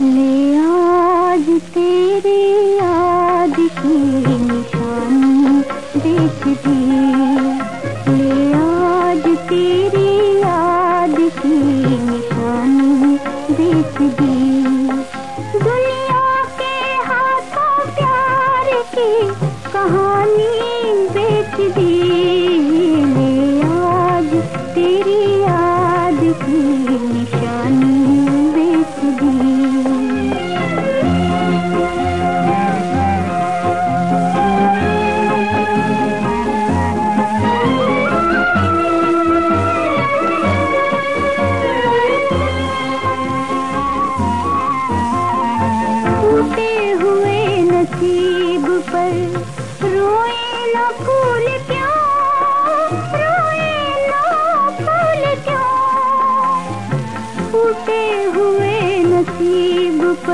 ले आज तेरी याद की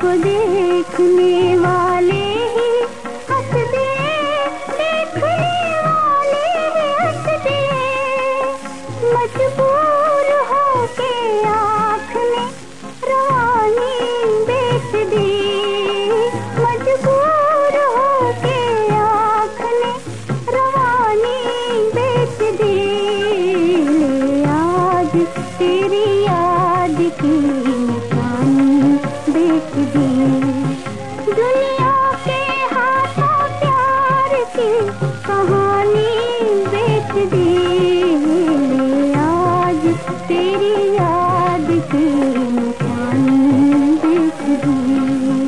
को देखने वाले ही हंस दिए देखने वाले ही हंस दिए मजबूर होके आँख ने रवानी बेच दी। मजबूर होके आँख ने रवानी बेच दी। ले आज तेरी याद की you.